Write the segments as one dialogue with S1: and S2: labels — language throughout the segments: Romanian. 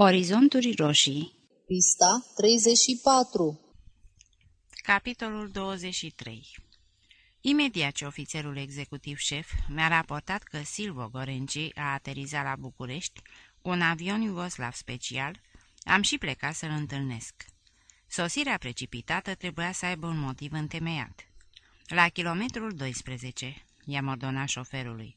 S1: Orizonturi roșii
S2: Pista 34
S3: Capitolul 23 Imediat ce ofițerul executiv șef mi-a raportat că Silvo Gorenci a aterizat la București cu un avion iugoslav special, am și plecat să-l întâlnesc. Sosirea precipitată trebuia să aibă un motiv întemeiat. La kilometrul 12, i-am ordonat șoferului.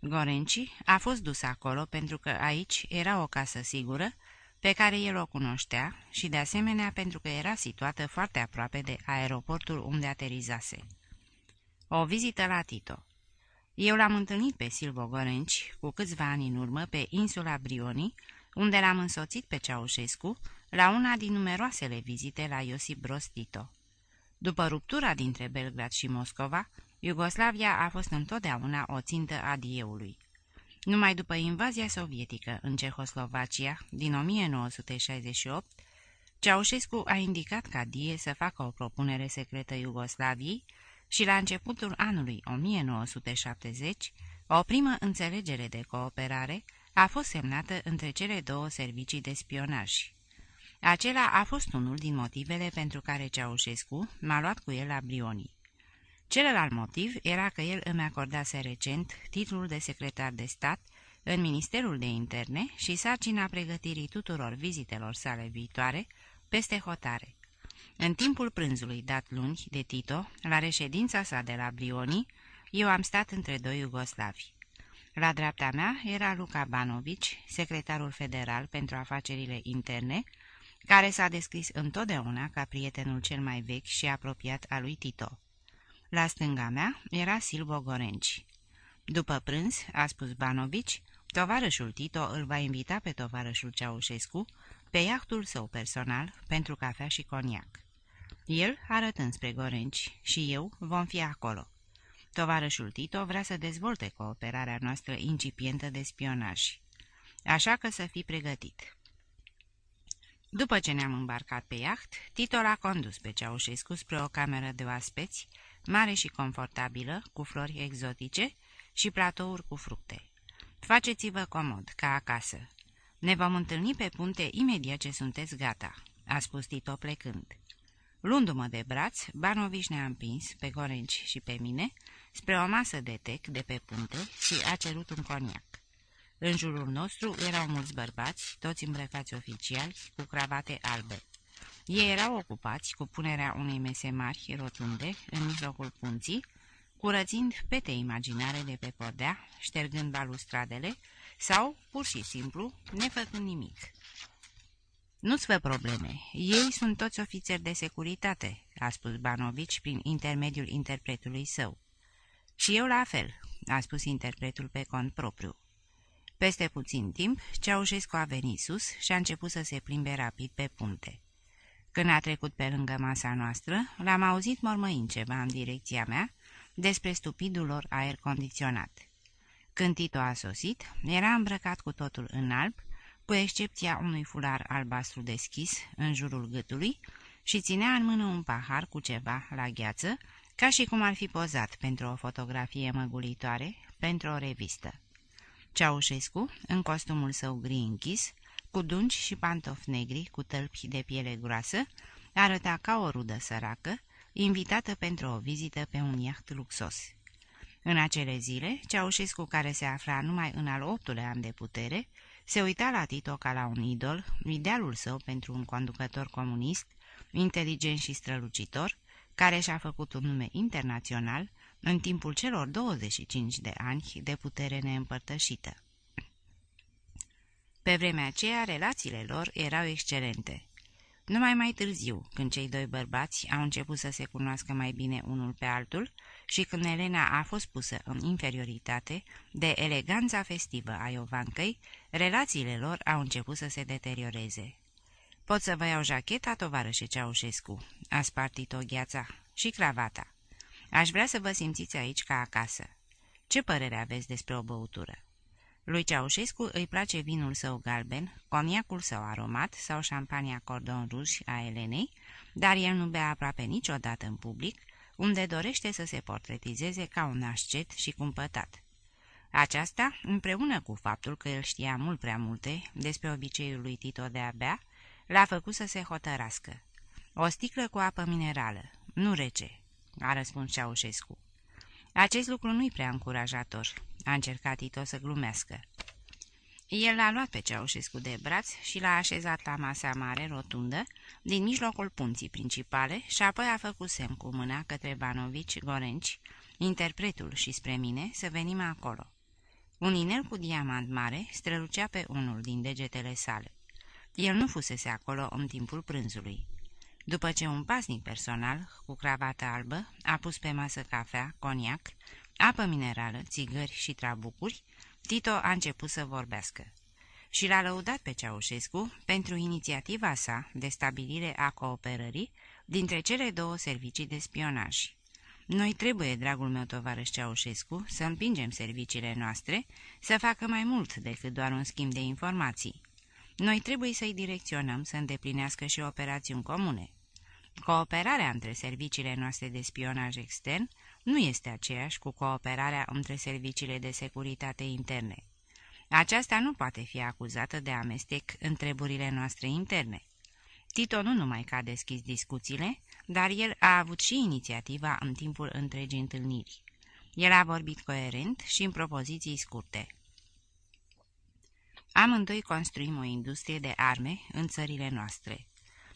S3: Gorenci a fost dus acolo pentru că aici era o casă sigură, pe care el o cunoștea și de asemenea pentru că era situată foarte aproape de aeroportul unde aterizase. O vizită la Tito Eu l-am întâlnit pe Silvo Gorenci cu câțiva ani în urmă pe insula Brioni, unde l-am însoțit pe Ceaușescu la una din numeroasele vizite la Iosip Broz Tito. După ruptura dintre Belgrad și Moscova, Iugoslavia a fost întotdeauna o țintă a dieului. Numai după invazia sovietică în Cehoslovacia din 1968, Ceaușescu a indicat ca Die să facă o propunere secretă Iugoslaviei și la începutul anului 1970, o primă înțelegere de cooperare a fost semnată între cele două servicii de spionaj. Acela a fost unul din motivele pentru care Ceaușescu m-a luat cu el la Brioni. Celălalt motiv era că el îmi acordase recent titlul de secretar de stat în Ministerul de Interne și sarcina pregătirii tuturor vizitelor sale viitoare peste hotare. În timpul prânzului dat luni de Tito, la reședința sa de la Brioni, eu am stat între doi iugoslavi. La dreapta mea era Luca Banovici, secretarul federal pentru afacerile interne, care s-a descris întotdeauna ca prietenul cel mai vechi și apropiat al lui Tito. La stânga mea era Silvo Gorenci. După prânz, a spus Banovici, tovarășul Tito îl va invita pe tovarășul Ceaușescu pe iahtul său personal pentru cafea și coniac. El, arătând spre Gorenci, și eu vom fi acolo. Tovarășul Tito vrea să dezvolte cooperarea noastră incipientă de spionaj. Așa că să fii pregătit. După ce ne-am îmbarcat pe iaht, Tito l-a condus pe Ceaușescu spre o cameră de oaspeți, mare și confortabilă, cu flori exotice și platouri cu fructe. Faceți-vă comod, ca acasă. Ne vom întâlni pe punte imediat ce sunteți gata," a spus Tito plecând. Luându-mă de braț, Banoviș ne-a împins, pe Gorenci și pe mine, spre o masă de tec de pe punte și a cerut un coniac. În jurul nostru erau mulți bărbați, toți îmbrăcați oficiali, cu cravate albe. Ei erau ocupați cu punerea unei mese mari rotunde în mijlocul punții, curățind pete imaginare de pe podea, ștergând balustradele sau, pur și simplu, nefăcând nimic. Nu-ți fă probleme. Ei sunt toți ofițeri de securitate," a spus Banovici prin intermediul interpretului său. Și eu la fel," a spus interpretul pe cont propriu. Peste puțin timp, Ceaușescu a venit sus și a început să se plimbe rapid pe punte. Când a trecut pe lângă masa noastră, l-am auzit mormăind ceva în direcția mea despre stupidul lor aer condiționat. Când Tito a sosit, era îmbrăcat cu totul în alb, cu excepția unui fular albastru deschis în jurul gâtului și ținea în mână un pahar cu ceva la gheață, ca și cum ar fi pozat pentru o fotografie măgulitoare, pentru o revistă. Ceaușescu, în costumul său gri închis, cu dungi și pantofi negri cu tălpi de piele groasă, arăta ca o rudă săracă, invitată pentru o vizită pe un iaht luxos. În acele zile, Ceaușescu, care se afla numai în al optulea an de putere, se uita la Tito ca la un idol, idealul său pentru un conducător comunist, inteligent și strălucitor, care și-a făcut un nume internațional în timpul celor 25 de ani de putere neîmpărtășită. Pe vremea aceea, relațiile lor erau excelente. Numai mai târziu, când cei doi bărbați au început să se cunoască mai bine unul pe altul și când Elena a fost pusă în inferioritate de eleganța festivă a Iovancăi, relațiile lor au început să se deterioreze. Pot să vă iau jacheta, tovarășe Ceaușescu?" a spartit-o gheața și cravata. Aș vrea să vă simțiți aici ca acasă. Ce părere aveți despre o băutură?" Lui Ceaușescu îi place vinul său galben, coniacul său aromat sau șampania cordon ruj a Elenei, dar el nu bea aproape niciodată în public, unde dorește să se portretizeze ca un ascet și cumpătat. Aceasta, împreună cu faptul că el știa mult prea multe despre obiceiul lui Tito de a bea, l-a făcut să se hotărască. O sticlă cu apă minerală, nu rece, a răspuns Ceaușescu. Acest lucru nu-i prea încurajator, a încercat Tito să glumească. El l-a luat pe Ceaușescu de braț și l-a așezat la masa mare, rotundă, din mijlocul punții principale și apoi a făcut semn cu mâna către Banovici Gorenci, interpretul și spre mine, să venim acolo. Un inel cu diamant mare strălucea pe unul din degetele sale. El nu fusese acolo în timpul prânzului. După ce un pasnic personal, cu cravată albă, a pus pe masă cafea, coniac, apă minerală, țigări și trabucuri, Tito a început să vorbească. Și l-a lăudat pe Ceaușescu pentru inițiativa sa de stabilire a cooperării dintre cele două servicii de spionaj. Noi trebuie, dragul meu tovarăș Ceaușescu, să împingem serviciile noastre să facă mai mult decât doar un schimb de informații. Noi trebuie să-i direcționăm să îndeplinească și operațiuni comune. Cooperarea între serviciile noastre de spionaj extern nu este aceeași cu cooperarea între serviciile de securitate interne. Aceasta nu poate fi acuzată de amestec în treburile noastre interne. Tito nu numai că a deschis discuțiile, dar el a avut și inițiativa în timpul întregii întâlniri. El a vorbit coerent și în propoziții scurte. Amândoi construim o industrie de arme în țările noastre.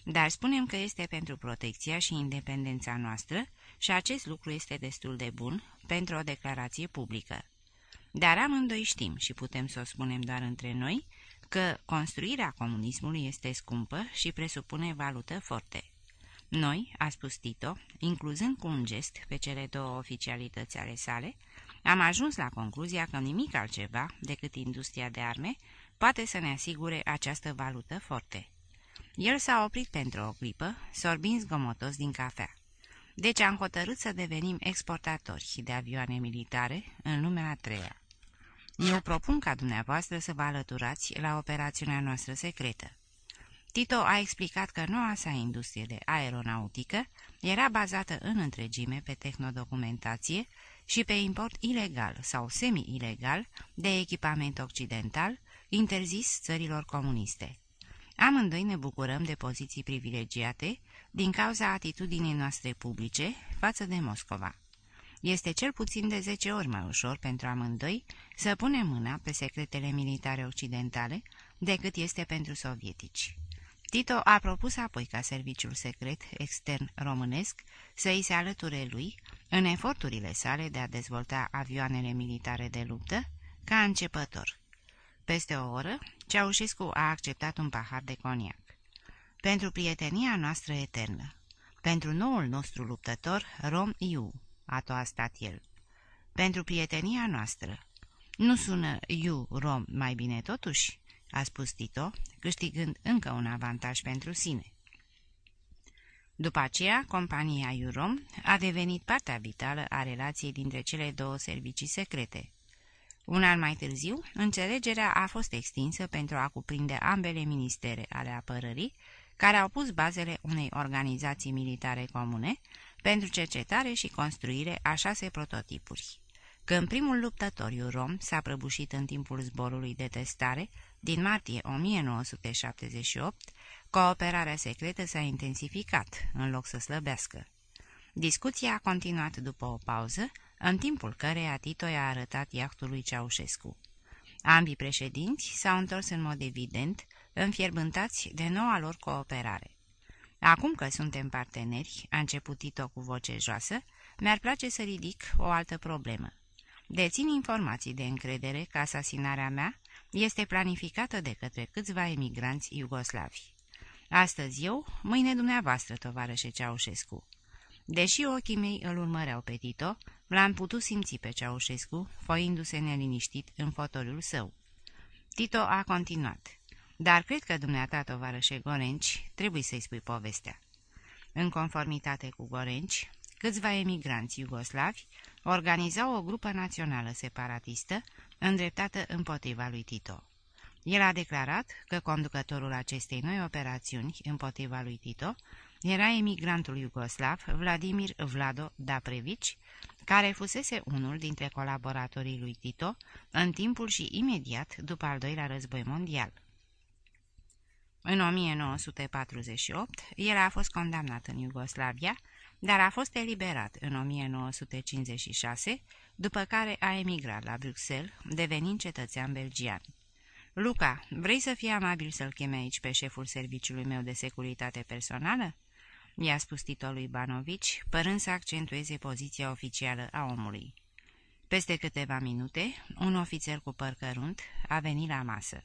S3: Dar spunem că este pentru protecția și independența noastră și acest lucru este destul de bun pentru o declarație publică. Dar amândoi știm și putem să o spunem doar între noi că construirea comunismului este scumpă și presupune valută forte. Noi, a spus Tito, incluzând cu un gest pe cele două oficialități ale sale, am ajuns la concluzia că nimic altceva decât industria de arme poate să ne asigure această valută forte. El s-a oprit pentru o clipă, sorbind zgomotos din cafea. Deci am hotărât să devenim exportatori de avioane militare în lumea a treia. Eu propun ca dumneavoastră să vă alăturați la operațiunea noastră secretă. Tito a explicat că noua sa industrie de aeronautică era bazată în întregime pe tehnodocumentație și pe import ilegal sau semi-ilegal de echipament occidental interzis țărilor comuniste. Amândoi ne bucurăm de poziții privilegiate din cauza atitudinii noastre publice față de Moscova. Este cel puțin de 10 ori mai ușor pentru amândoi să punem mâna pe secretele militare occidentale decât este pentru sovietici. Tito a propus apoi ca serviciul secret extern românesc să îi se alăture lui în eforturile sale de a dezvolta avioanele militare de luptă ca începător. Peste o oră, Ceaușescu a acceptat un pahar de coniac. Pentru prietenia noastră eternă, pentru noul nostru luptător, Rom Iu, a toastat el. Pentru prietenia noastră. Nu sună Iu Rom mai bine totuși? a spus Tito, câștigând încă un avantaj pentru sine. După aceea, compania Iurom a devenit partea vitală a relației dintre cele două servicii secrete. Un an mai târziu, înțelegerea a fost extinsă pentru a cuprinde ambele ministere ale apărării, care au pus bazele unei organizații militare comune pentru cercetare și construire a șase prototipuri. Când primul luptător Rom s-a prăbușit în timpul zborului de testare din martie 1978, cooperarea secretă s-a intensificat, în loc să slăbească. Discuția a continuat după o pauză, în timpul căreia Tito i-a arătat iahtului Ceaușescu. Ambii președinți s-au întors în mod evident, înfierbântați de noua lor cooperare. Acum că suntem parteneri, a început Tito cu voce joasă, mi-ar place să ridic o altă problemă. Dețin informații de încredere că asasinarea mea este planificată de către câțiva emigranți iugoslavi. Astăzi eu, mâine dumneavoastră, tovarășe Ceaușescu. Deși ochii mei îl urmăreau pe Tito, l-am putut simți pe Ceaușescu, foindu-se neliniștit în fotoliul său. Tito a continuat. Dar cred că dumneata, tovarășe Gorenci, trebuie să-i spui povestea. În conformitate cu Gorenci, câțiva emigranți iugoslavi organizau o grupă națională separatistă îndreptată împotriva lui Tito. El a declarat că conducătorul acestei noi operațiuni împotriva lui Tito era emigrantul iugoslav Vladimir Vlado Daprevici, care fusese unul dintre colaboratorii lui Tito în timpul și imediat după al doilea război mondial. În 1948, el a fost condamnat în Iugoslavia, dar a fost eliberat în 1956, după care a emigrat la Bruxelles, devenind cetățean belgian. Luca, vrei să fii amabil să-l cheme aici pe șeful serviciului meu de securitate personală?" I-a spus Tito lui Banovici, părând să accentueze poziția oficială a omului. Peste câteva minute, un ofițer cu păr cărunt a venit la masă.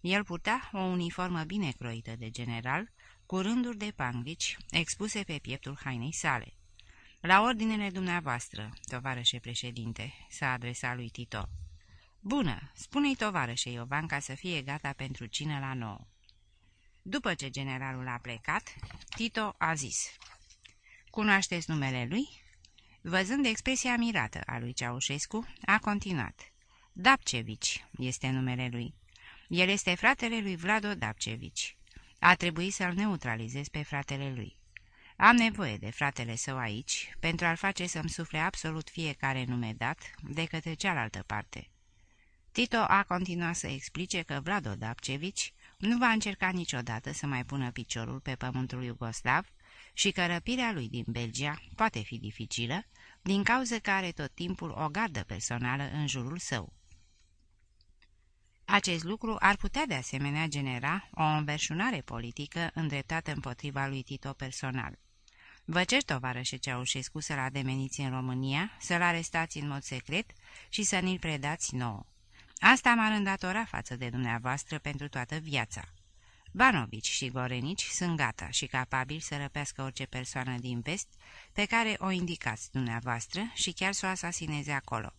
S3: El purta o uniformă bine croită de general, cu rânduri de panglici expuse pe pieptul hainei sale. La ordinele dumneavoastră, tovarășe președinte," s-a adresat lui Tito. Bună, spune-i tovarășe Iovan ca să fie gata pentru cină la nouă." După ce generalul a plecat, Tito a zis, Cunoașteți numele lui?" Văzând expresia mirată a lui Ceaușescu, a continuat. Dapcevici este numele lui. El este fratele lui Vlado Dapcevici. A trebuit să-l neutralizez pe fratele lui. Am nevoie de fratele său aici pentru a-l face să-mi sufle absolut fiecare nume dat de către cealaltă parte. Tito a continuat să explice că Vlado Dapcevici nu va încerca niciodată să mai pună piciorul pe pământul iugoslav și că răpirea lui din Belgia poate fi dificilă, din cauza că are tot timpul o gardă personală în jurul său. Acest lucru ar putea de asemenea genera o înverșunare politică îndreptată împotriva lui Tito personal. Vă cer, tovarășe Ceaușescu, să-l ademeniți în România, să-l arestați în mod secret și să ni-l predați nouă. Asta m-ar îndatora față de dumneavoastră pentru toată viața. Banovici și Gorenici sunt gata și capabili să răpească orice persoană din vest pe care o indicați dumneavoastră și chiar să o asasineze acolo.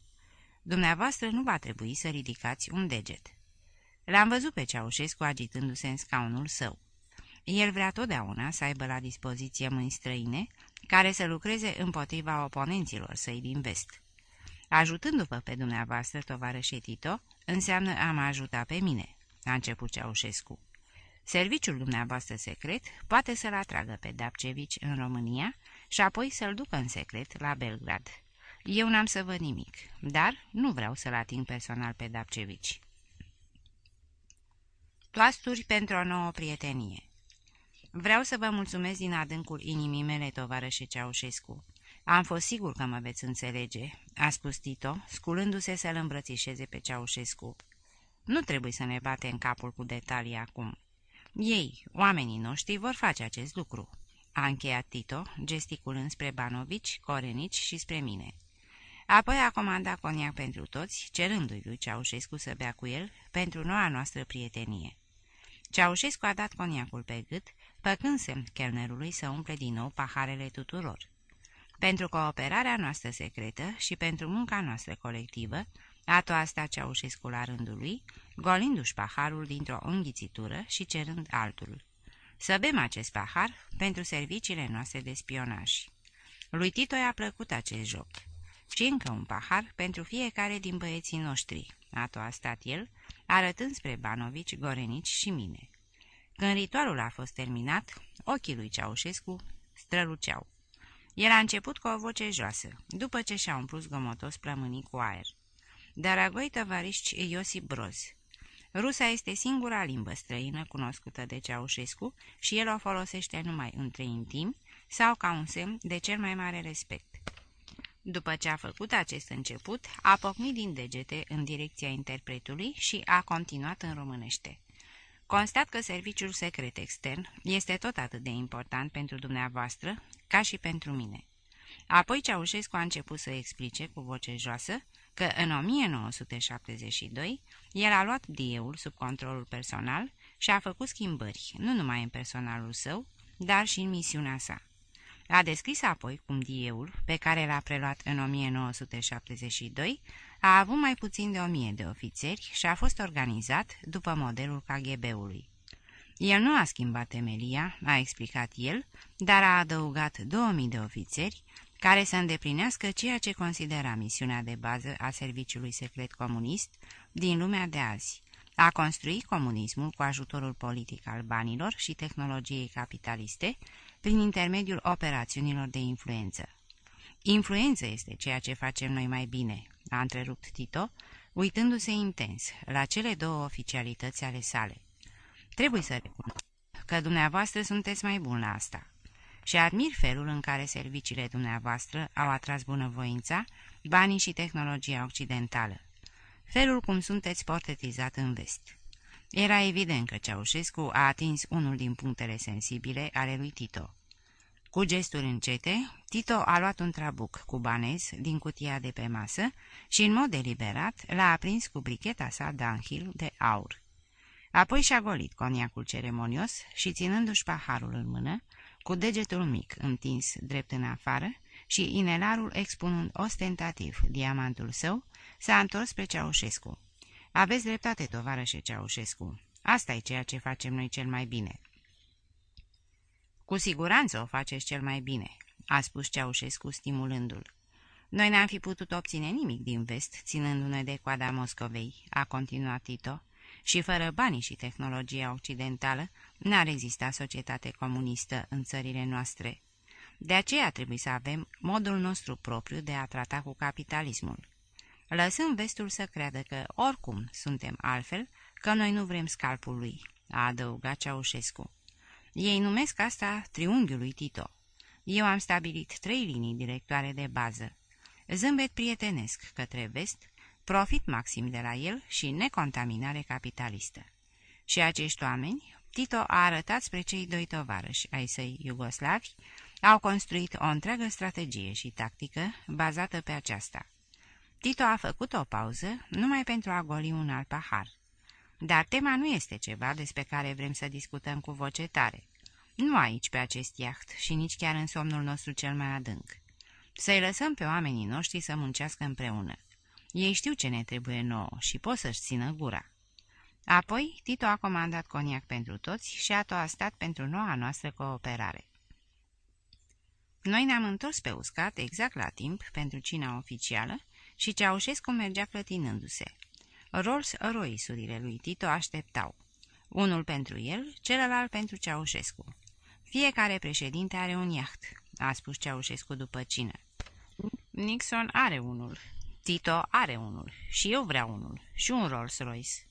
S3: Dumneavoastră nu va trebui să ridicați un deget. L-am văzut pe Ceaușescu agitându-se în scaunul său. El vrea totdeauna să aibă la dispoziție mâini străine care să lucreze împotriva oponenților săi din vest. Ajutându-vă pe dumneavoastră, tovarășe Tito, înseamnă a mă ajuta pe mine, a început Ceaușescu. Serviciul dumneavoastră secret poate să-l atragă pe Dapcevici în România și apoi să-l ducă în secret la Belgrad. Eu n-am să văd nimic, dar nu vreau să-l ating personal pe Dapcevici. Toasturi pentru o nouă prietenie Vreau să vă mulțumesc din adâncul inimii mele, tovarășe Ceaușescu. Am fost sigur că mă veți înțelege," a spus Tito, sculându-se să-l îmbrățișeze pe Ceaușescu. Nu trebuie să ne bate în capul cu detalii acum. Ei, oamenii noștri, vor face acest lucru." A încheiat Tito, gesticulând spre Banovici, Corenici și spre mine. Apoi a comandat coniac pentru toți, cerându-i lui Ceaușescu să bea cu el pentru noua noastră prietenie. Ceaușescu a dat coniacul pe gât, păcând semn chelnerului să umple din nou paharele tuturor. Pentru cooperarea noastră secretă și pentru munca noastră colectivă, a asta Ceaușescu la rândul lui, golindu-și paharul dintr-o înghițitură și cerând altul. Să bem acest pahar pentru serviciile noastre de spionaj. Lui Tito i-a plăcut acest joc. Și încă un pahar pentru fiecare din băieții noștri, a stat el, arătând spre Banovici, Gorenici și mine. Când ritualul a fost terminat, ochii lui Ceaușescu străluceau. El a început cu o voce joasă, după ce și-a umplut zgomotos plămânii cu aer. Daragoi tăvariști Iosip Broz Rusa este singura limbă străină cunoscută de Ceaușescu și el o folosește numai între intimi sau ca un semn de cel mai mare respect. După ce a făcut acest început, a pocnit din degete în direcția interpretului și a continuat în românește. Constat că serviciul secret extern este tot atât de important pentru dumneavoastră ca și pentru mine. Apoi Ceaușescu a început să explice cu voce joasă că în 1972 el a luat DIE-ul sub controlul personal și a făcut schimbări, nu numai în personalul său, dar și în misiunea sa. A descris apoi cum DIE-ul, pe care l-a preluat în 1972, a avut mai puțin de o mie de ofițeri și a fost organizat după modelul KGB-ului. El nu a schimbat temelia, a explicat el, dar a adăugat 2000 de ofițeri care să îndeplinească ceea ce considera misiunea de bază a serviciului secret comunist din lumea de azi, a construi comunismul cu ajutorul politic al banilor și tehnologiei capitaliste prin intermediul operațiunilor de influență. Influență este ceea ce facem noi mai bine, a întrerupt Tito, uitându-se intens la cele două oficialități ale sale. Trebuie să recunosc că dumneavoastră sunteți mai bun la asta și admir felul în care serviciile dumneavoastră au atras bunăvoința, banii și tehnologia occidentală. Felul cum sunteți portretizat în vest. Era evident că Ceaușescu a atins unul din punctele sensibile ale lui Tito. Cu gesturi încete, Tito a luat un trabuc cubanez din cutia de pe masă și, în mod deliberat, l-a aprins cu bricheta sa Dunhill de aur. Apoi și-a golit coniacul ceremonios și, ținându-și paharul în mână, cu degetul mic întins drept în afară și inelarul expunând ostentativ diamantul său, s-a întors pe Ceaușescu. Aveți dreptate, tovarășe Ceaușescu. Asta e ceea ce facem noi cel mai bine." Cu siguranță o faceți cel mai bine," a spus Ceaușescu stimulându-l. Noi n-am fi putut obține nimic din vest, ținându-ne de coada Moscovei," a continuat Tito, și fără banii și tehnologia occidentală n-ar exista societate comunistă în țările noastre. De aceea trebuie să avem modul nostru propriu de a trata cu capitalismul. Lăsăm vestul să creadă că oricum suntem altfel, că noi nu vrem scalpul lui, a adăugat Ceaușescu. Ei numesc asta triunghiul lui Tito. Eu am stabilit trei linii directoare de bază. Zâmbet prietenesc către vest, profit maxim de la el și necontaminare capitalistă. Și acești oameni, Tito a arătat spre cei doi tovarăși ai săi iugoslavi, au construit o întreagă strategie și tactică bazată pe aceasta. Tito a făcut o pauză numai pentru a goli un alt pahar. Dar tema nu este ceva despre care vrem să discutăm cu voce tare. Nu aici, pe acest iaht, și nici chiar în somnul nostru cel mai adânc. Să-i lăsăm pe oamenii noștri să muncească împreună. Ei știu ce ne trebuie nouă și pot să-și țină gura. Apoi, Tito a comandat coniac pentru toți și a toastat pentru noua noastră cooperare. Noi ne-am întors pe uscat exact la timp pentru cina oficială și Ceaușescu mergea clătinându-se. Rolls-Royce-urile lui Tito așteptau. Unul pentru el, celălalt pentru Ceaușescu. Fiecare președinte are un iaht, a spus Ceaușescu după cină. Nixon are unul, Tito are unul și eu vreau unul și un Rolls-Royce.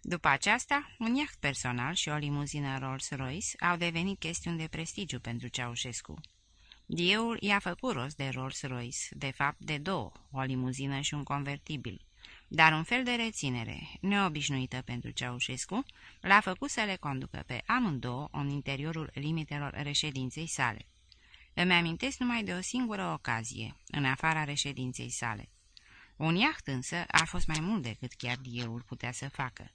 S3: După aceasta, un iaht personal și o limuzină Rolls-Royce au devenit chestiuni de prestigiu pentru Ceaușescu. Dieul i-a făcut rost de Rolls-Royce, de fapt de două, o limuzină și un convertibil. Dar un fel de reținere, neobișnuită pentru Ceaușescu, l-a făcut să le conducă pe amândouă în interiorul limitelor reședinței sale. Îmi amintesc numai de o singură ocazie, în afara reședinței sale. Un iaht însă a fost mai mult decât chiar dieul putea să facă.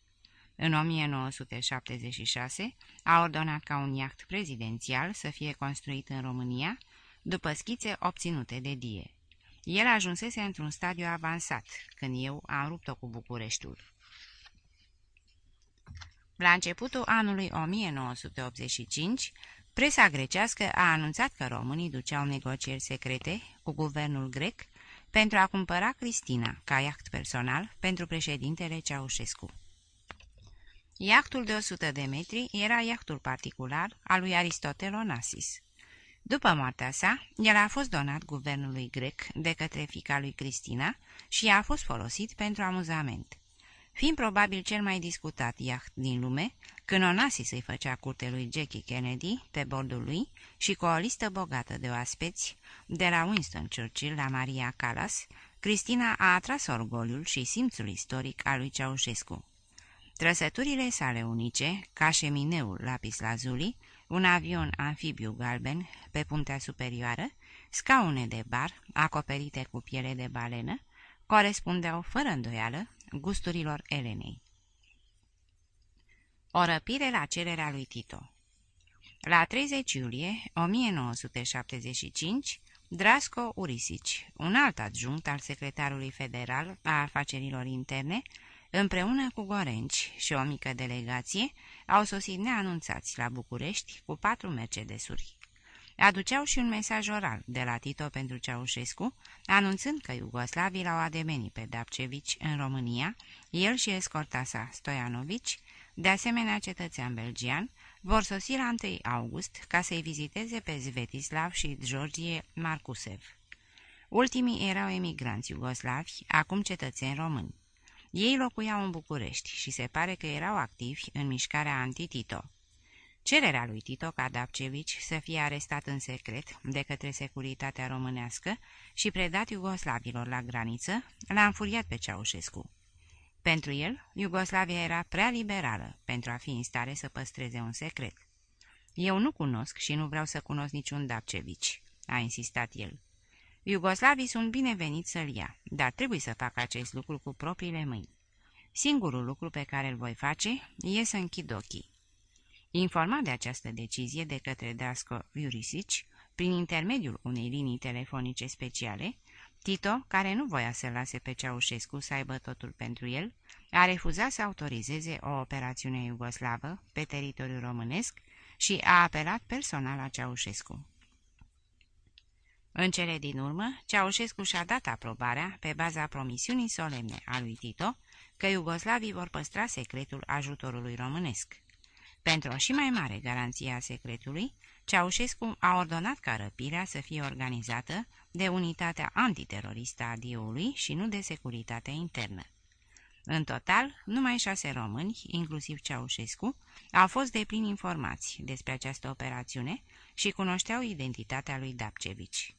S3: În 1976 a ordonat ca un iaht prezidențial să fie construit în România, după schițe obținute de Die. El ajunsese într-un stadiu avansat, când eu am rupt-o cu Bucureștiul. La începutul anului 1985, presa grecească a anunțat că românii duceau negocieri secrete cu guvernul grec pentru a cumpăra Cristina ca iaht personal pentru președintele Ceaușescu. Iactul de 100 de metri era iactul particular al lui Aristotel Onassis. După moartea sa, el a fost donat guvernului grec de către fica lui Cristina și a fost folosit pentru amuzament. Fiind probabil cel mai discutat iaht din lume, când Onassis îi făcea curte lui Jackie Kennedy pe bordul lui și cu o listă bogată de oaspeți, de la Winston Churchill la Maria Callas, Cristina a atras orgoliul și simțul istoric al lui Ceaușescu. Trăsăturile sale unice, ca șemineul lapis lazuli, un avion anfibiu galben pe puntea superioară, scaune de bar acoperite cu piele de balenă, corespundeau fără îndoială gusturilor Elenei. O răpire la cererea lui Tito La 30 iulie 1975, Drasco Urisici, un alt adjunct al secretarului federal a afacerilor interne, împreună cu Gorenci și o mică delegație, au sosit neanunțați la București cu patru Mercedesuri. aduceau și un mesaj oral de la Tito pentru Ceaușescu, anunțând că iugoslavii l-au ademenit pe Dapcevici în România, el și escorta sa, Stoianovici, de asemenea cetățean belgian, vor sosi la 1 august ca să-i viziteze pe Zvetislav și Georgie Marcusev. Ultimii erau emigranți iugoslavi, acum cetățeni români. Ei locuiau în București și se pare că erau activi în mișcarea anti-Tito. Cererea lui Tito ca Dapcevici să fie arestat în secret de către securitatea românească și predat iugoslavilor la graniță l-a înfuriat pe Ceaușescu. Pentru el, Iugoslavia era prea liberală pentru a fi în stare să păstreze un secret. Eu nu cunosc și nu vreau să cunosc niciun Dapcevici, a insistat el. Iugoslavii sunt bineveniți să-l ia, dar trebuie să fac acest lucru cu propriile mâini. Singurul lucru pe care îl voi face e să închid ochii. Informat de această decizie de către Dasco Iurisici, prin intermediul unei linii telefonice speciale, Tito, care nu voia să lase pe Ceaușescu să aibă totul pentru el, a refuzat să autorizeze o operațiune iugoslavă pe teritoriul românesc și a apelat personal la Ceaușescu. În cele din urmă, Ceaușescu și-a dat aprobarea pe baza promisiunii solemne a lui Tito că iugoslavii vor păstra secretul ajutorului românesc. Pentru o și mai mare garanție a secretului, Ceaușescu a ordonat ca răpirea să fie organizată de unitatea antiteroristă a Dioului și nu de securitatea internă. În total, numai șase români, inclusiv Ceaușescu, au fost de plin informați despre această operațiune și cunoșteau identitatea lui Dapcevici.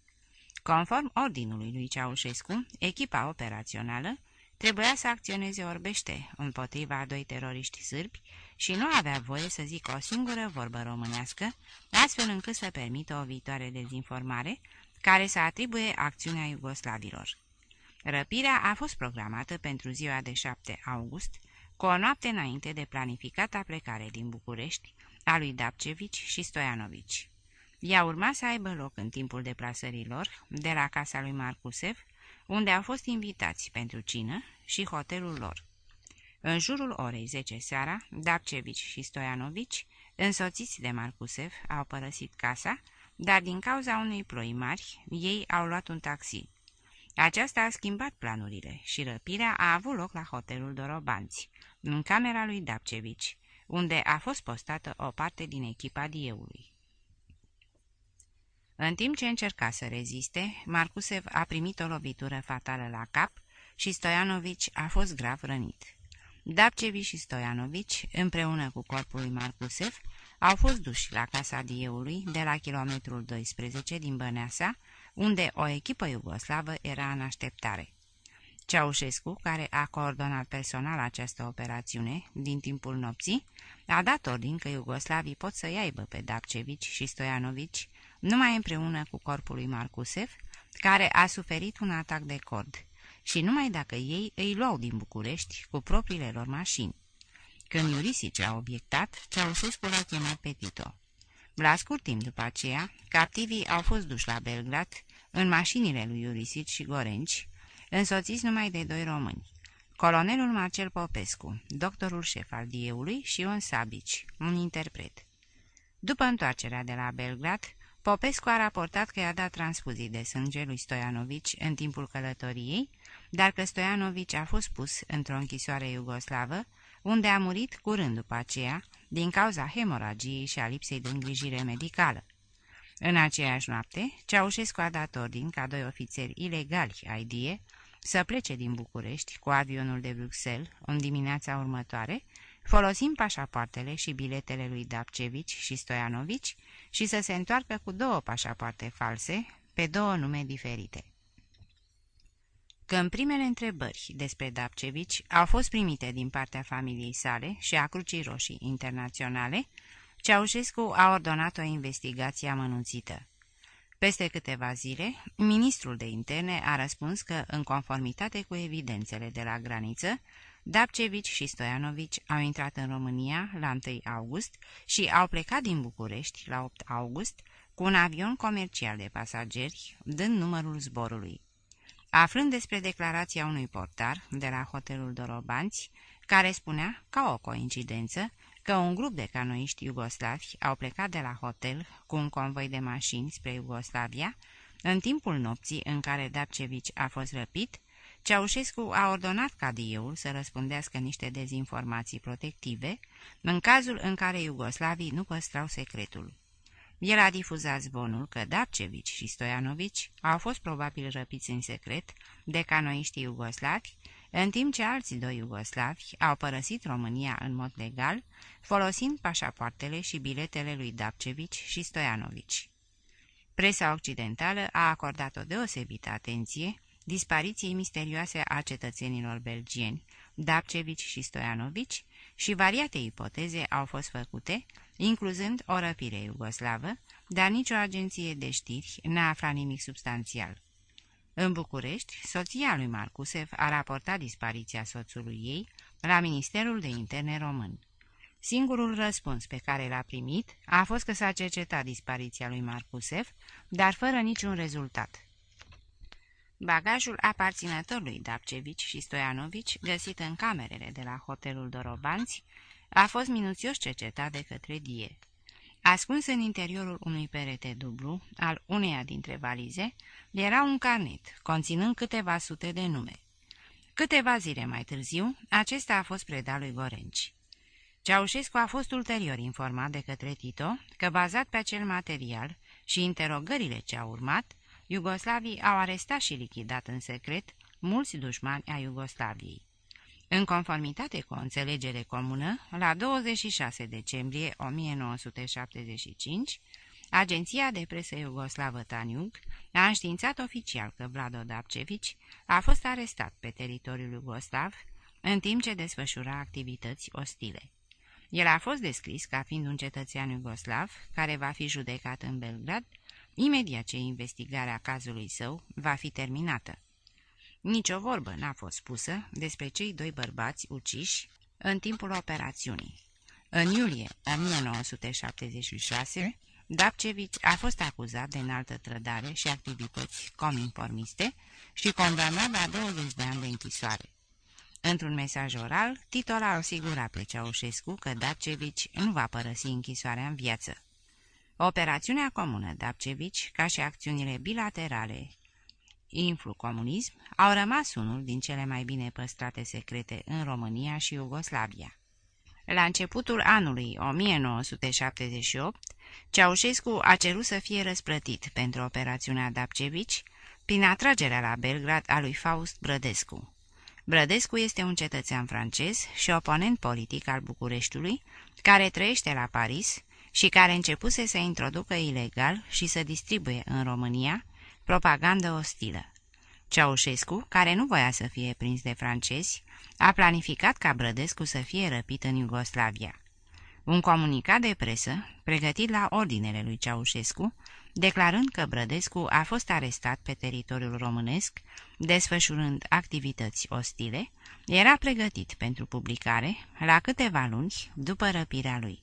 S3: Conform ordinului lui Ceaușescu, echipa operațională trebuia să acționeze orbește împotriva a doi teroriști sârbi și nu avea voie să zică o singură vorbă românească, astfel încât să permită o viitoare dezinformare care să atribuie acțiunea iugoslavilor. Răpirea a fost programată pentru ziua de 7 august, cu o noapte înainte de planificata plecare din București a lui Dapcevici și Stoianovici. Ea urma să aibă loc în timpul deplasărilor de la casa lui Marcusev, unde au fost invitați pentru cină și hotelul lor. În jurul orei 10 seara, Dapcevici și Stoianovici, însoțiți de Marcusev, au părăsit casa, dar din cauza unei ploi mari, ei au luat un taxi. Aceasta a schimbat planurile și răpirea a avut loc la hotelul Dorobanți, în camera lui Dapcevici, unde a fost postată o parte din echipa dieului. În timp ce încerca să reziste, Marcusev a primit o lovitură fatală la cap și Stoianovici a fost grav rănit. Dapcevi și Stoianovici, împreună cu corpul lui Marcusev, au fost duși la casa dieului de la kilometrul 12 din Băneasa, unde o echipă iugoslavă era în așteptare. Ceaușescu, care a coordonat personal această operațiune din timpul nopții, a dat ordin că iugoslavii pot să-i aibă pe Dapcevici și Stoianovici numai împreună cu corpul lui Marcusev, care a suferit un atac de cord, și numai dacă ei îi luau din București cu propriile lor mașini. Când Iurisici a obiectat, Ceaușescu l-a chemat pe Tito. La scurt timp după aceea, captivii au fost duși la Belgrad în mașinile lui Iurisici și Gorenci, însoțiți numai de doi români. Colonelul Marcel Popescu, doctorul șef al dieului și Ion Sabici, un interpret. După întoarcerea de la Belgrad, Popescu a raportat că i-a dat transfuzii de sânge lui Stoianovici în timpul călătoriei, dar că Stoianovici a fost pus într-o închisoare iugoslavă, unde a murit curând după aceea, din cauza hemoragiei și a lipsei de îngrijire medicală. În aceeași noapte, Ceaușescu a dat ordin ca doi ofițeri ilegali ai DIE să plece din București cu avionul de Bruxelles în dimineața următoare, folosim pașapoartele și biletele lui Dapcevici și Stoianovici și să se întoarcă cu două pașapoarte false, pe două nume diferite. Când primele întrebări despre Dapcevici au fost primite din partea familiei sale și a Crucii Roșii Internaționale, Ceaușescu a ordonat o investigație amănunțită. Peste câteva zile, ministrul de interne a răspuns că, în conformitate cu evidențele de la graniță, Dapcevici și Stoianovici au intrat în România la 1 august și au plecat din București la 8 august cu un avion comercial de pasageri, dând numărul zborului. Aflând despre declarația unui portar de la hotelul Dorobanți, care spunea, ca o coincidență, că un grup de canoiști iugoslavi au plecat de la hotel cu un convoi de mașini spre Iugoslavia, în timpul nopții în care Dapcevici a fost răpit, Ceaușescu a ordonat cadieul să răspundească niște dezinformații protective în cazul în care iugoslavii nu păstrau secretul. El a difuzat zvonul că Dapcevici și Stoianovici au fost probabil răpiți în secret de canoiștii iugoslavi, în timp ce alții doi iugoslavi au părăsit România în mod legal, folosind pașapoartele și biletele lui Dapcevici și Stoianovici. Presa occidentală a acordat o deosebită atenție dispariției misterioase a cetățenilor belgieni, Dapcevici și Stoianovici, și variate ipoteze au fost făcute, incluzând o răpire iugoslavă, dar nicio agenție de știri n-a aflat nimic substanțial. În București, soția lui Marcusev a raportat dispariția soțului ei la Ministerul de Interne Român. Singurul răspuns pe care l-a primit a fost că s-a cercetat dispariția lui Marcusev, dar fără niciun rezultat. Bagajul aparținătorului Dapcevici și Stoianovici, găsit în camerele de la hotelul Dorobanți, a fost minuțios cercetat de către Die. Ascuns în interiorul unui perete dublu, al uneia dintre valize, era un carnet, conținând câteva sute de nume. Câteva zile mai târziu, acesta a fost predat lui Gorenci. Ceaușescu a fost ulterior informat de către Tito că, bazat pe acel material și interogările ce au urmat, Iugoslavii au arestat și lichidat în secret mulți dușmani ai Iugoslaviei. În conformitate cu o înțelegere comună, la 26 decembrie 1975, Agenția de presă iugoslavă Taniug a înștiințat oficial că Vlado Dapcevici a fost arestat pe teritoriul iugoslav în timp ce desfășura activități ostile. El a fost descris ca fiind un cetățean iugoslav care va fi judecat în Belgrad imediat ce investigarea cazului său va fi terminată. Nici o vorbă n-a fost spusă despre cei doi bărbați uciși în timpul operațiunii. În iulie 1976, Dapcevici a fost acuzat de înaltă trădare și activități cominformiste și condamnat la 20 de ani de închisoare. Într-un mesaj oral, Tito a asigurat pe Ceaușescu că Dapcevici nu va părăsi închisoarea în viață. Operațiunea comună Dapcevici, ca și acțiunile bilaterale Influ Comunism, au rămas unul din cele mai bine păstrate secrete în România și Iugoslavia. La începutul anului 1978, Ceaușescu a cerut să fie răsplătit pentru operațiunea Dapcevici prin atragerea la Belgrad a lui Faust Brădescu. Brădescu este un cetățean francez și oponent politic al Bucureștiului, care trăiește la Paris și care începuse să introducă ilegal și să distribuie în România propagandă ostilă. Ceaușescu, care nu voia să fie prins de francezi, a planificat ca Brădescu să fie răpit în Iugoslavia. Un comunicat de presă, pregătit la ordinele lui Ceaușescu, declarând că Brădescu a fost arestat pe teritoriul românesc, desfășurând activități ostile, era pregătit pentru publicare la câteva luni după răpirea lui.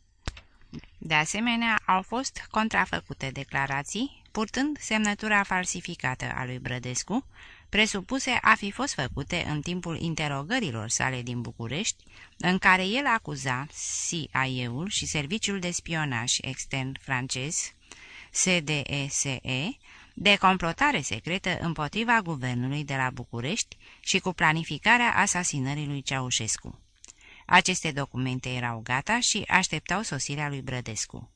S3: De asemenea, au fost contrafăcute declarații, purtând semnătura falsificată a lui Brădescu, presupuse a fi fost făcute în timpul interogărilor sale din București, în care el acuza CIA-ul și Serviciul de Spionaj Extern francez, SDESE, de complotare secretă împotriva guvernului de la București și cu planificarea asasinării lui Ceaușescu. Aceste documente erau gata și așteptau sosirea lui Brădescu.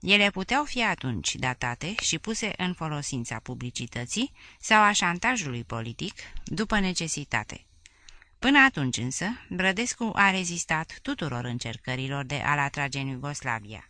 S3: Ele puteau fi atunci datate și puse în folosința publicității sau a șantajului politic, după necesitate. Până atunci însă, Brădescu a rezistat tuturor încercărilor de a-l atrage în Iugoslavia.